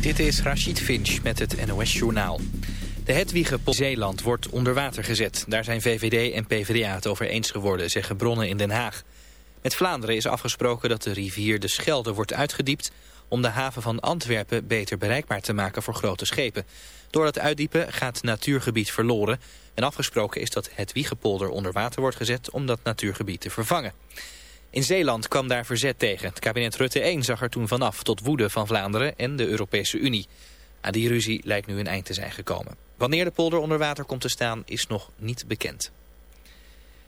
Dit is Rachid Finch met het NOS Journaal. De Hedwiggepolder Zeeland wordt onder water gezet. Daar zijn VVD en PvdA het over eens geworden, zeggen bronnen in Den Haag. Met Vlaanderen is afgesproken dat de rivier de Schelde wordt uitgediept... om de haven van Antwerpen beter bereikbaar te maken voor grote schepen. Door het uitdiepen gaat natuurgebied verloren... en afgesproken is dat het Wiegepolder onder water wordt gezet... om dat natuurgebied te vervangen. In Zeeland kwam daar verzet tegen. Het kabinet Rutte 1 zag er toen vanaf tot woede van Vlaanderen en de Europese Unie. Aan die ruzie lijkt nu een eind te zijn gekomen. Wanneer de polder onder water komt te staan is nog niet bekend.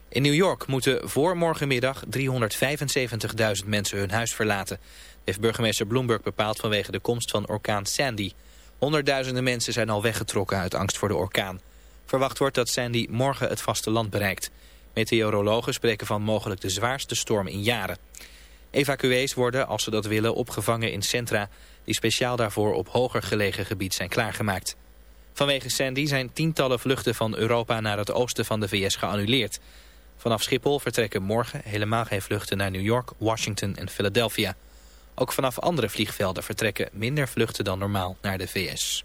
In New York moeten voor morgenmiddag 375.000 mensen hun huis verlaten. heeft burgemeester Bloomberg bepaald vanwege de komst van orkaan Sandy. Honderdduizenden mensen zijn al weggetrokken uit angst voor de orkaan. Verwacht wordt dat Sandy morgen het vasteland bereikt. Meteorologen spreken van mogelijk de zwaarste storm in jaren. Evacuees worden, als ze dat willen, opgevangen in centra... die speciaal daarvoor op hoger gelegen gebied zijn klaargemaakt. Vanwege Sandy zijn tientallen vluchten van Europa naar het oosten van de VS geannuleerd. Vanaf Schiphol vertrekken morgen helemaal geen vluchten naar New York, Washington en Philadelphia. Ook vanaf andere vliegvelden vertrekken minder vluchten dan normaal naar de VS.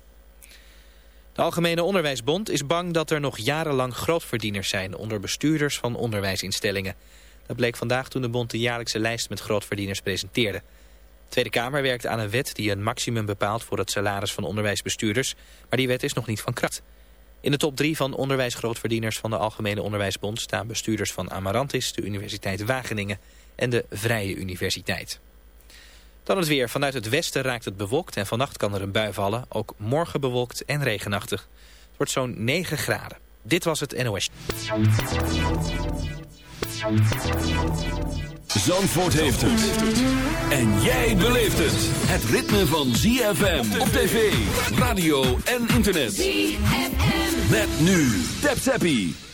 De Algemene Onderwijsbond is bang dat er nog jarenlang grootverdieners zijn onder bestuurders van onderwijsinstellingen. Dat bleek vandaag toen de bond de jaarlijkse lijst met grootverdieners presenteerde. De Tweede Kamer werkt aan een wet die een maximum bepaalt voor het salaris van onderwijsbestuurders, maar die wet is nog niet van kracht. In de top 3 van onderwijsgrootverdieners van de Algemene Onderwijsbond staan bestuurders van Amarantis, de Universiteit Wageningen en de Vrije Universiteit. Dan het weer. Vanuit het westen raakt het bewolkt en vannacht kan er een bui vallen. Ook morgen bewolkt en regenachtig. Het wordt zo'n 9 graden. Dit was het NOS. Zandvoort heeft het. En jij beleeft het. Het ritme van ZFM op tv, radio en internet. ZFM. Met nu. Tap Tappie.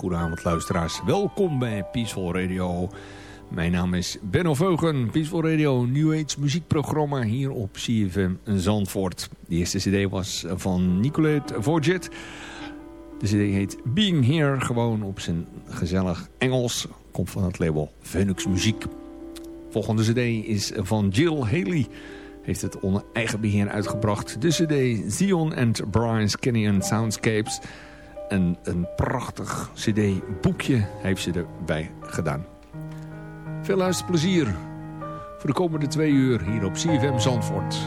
Goedenavond luisteraars, welkom bij Peaceful Radio. Mijn naam is Benno Veugen, Peaceful Radio, New Age muziekprogramma hier op CFM Zandvoort. De eerste cd was van Nicolette Voget. De cd heet Being Here, gewoon op zijn gezellig Engels. Komt van het label Phoenix Muziek. Volgende cd is van Jill Haley. Heeft het onder eigen beheer uitgebracht. De cd Zion and Brian's Canyon Soundscapes... En een prachtig cd-boekje heeft ze erbij gedaan. Veel luisterplezier voor de komende twee uur hier op CFM Zandvoort.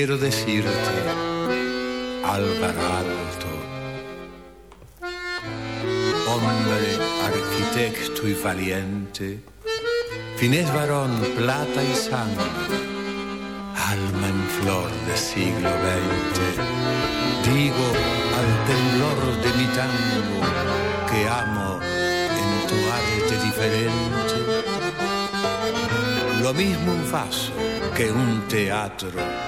Quiero decirte, Álvaro Alto, hombre arquitecto y valiente, finés varón, plata y sangre, alma en flor de siglo XX, digo al temblor de mi tango que amo en tu arte diferente, lo mismo un vaso que un teatro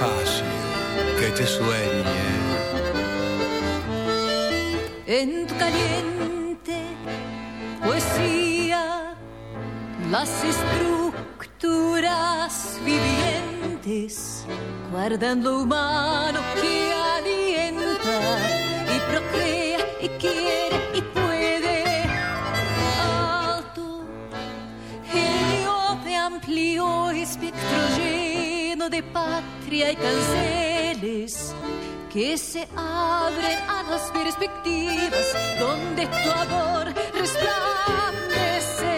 que te sueñe. En tu caliente poesía, las estructuras vivientes guardan lo humano que alienta y procrea y quiere y puede. Alto, heliope amplio espectro lleno de y canceles que se abren a las perspectivas donde tu amor resplandece.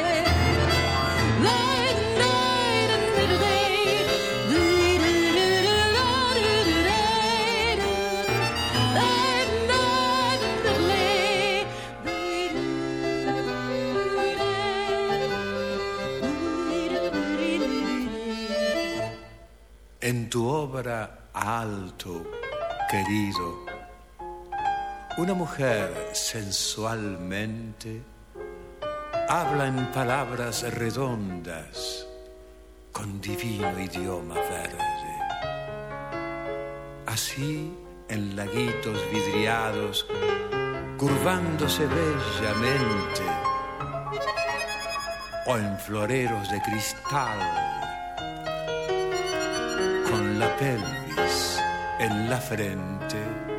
En tu obra alto, querido, una mujer sensualmente habla en palabras redondas con divino idioma verde. Así, en laguitos vidriados, curvándose bellamente, o en floreros de cristal, la pelvis en la frente.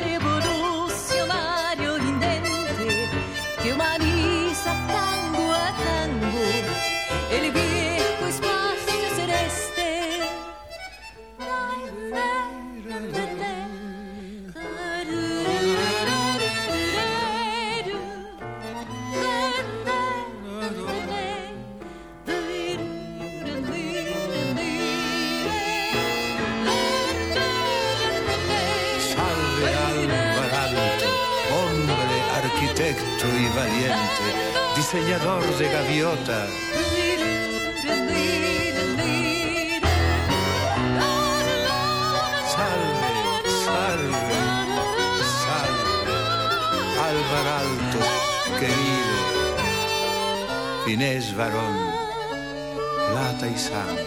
But diseñador de gaviotas. Salve, salve, salve, Álvar Alto, querido, finés varón, plata y sangre,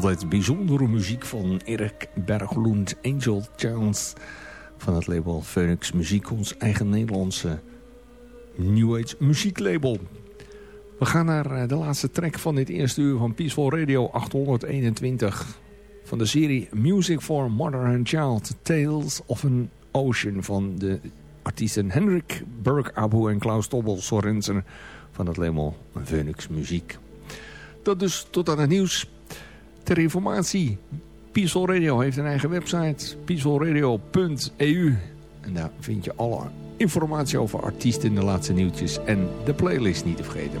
Altijd bijzondere muziek van Erik Berglund, Angel Chance van het label Phoenix Muziek, ons eigen Nederlandse New Age muzieklabel. We gaan naar eh, de laatste track van dit eerste uur van Peaceful Radio 821 van de serie Music for Mother and Child, Tales of an Ocean van de artiesten Hendrik Burg Abu en Klaus Tobbel Sorensen van het label Phoenix Muziek. Dat dus tot aan het nieuws. Ter informatie, Peaceful Radio heeft een eigen website, peacefulradio.eu. En daar vind je alle informatie over artiesten, de laatste nieuwtjes en de playlist niet te vergeten.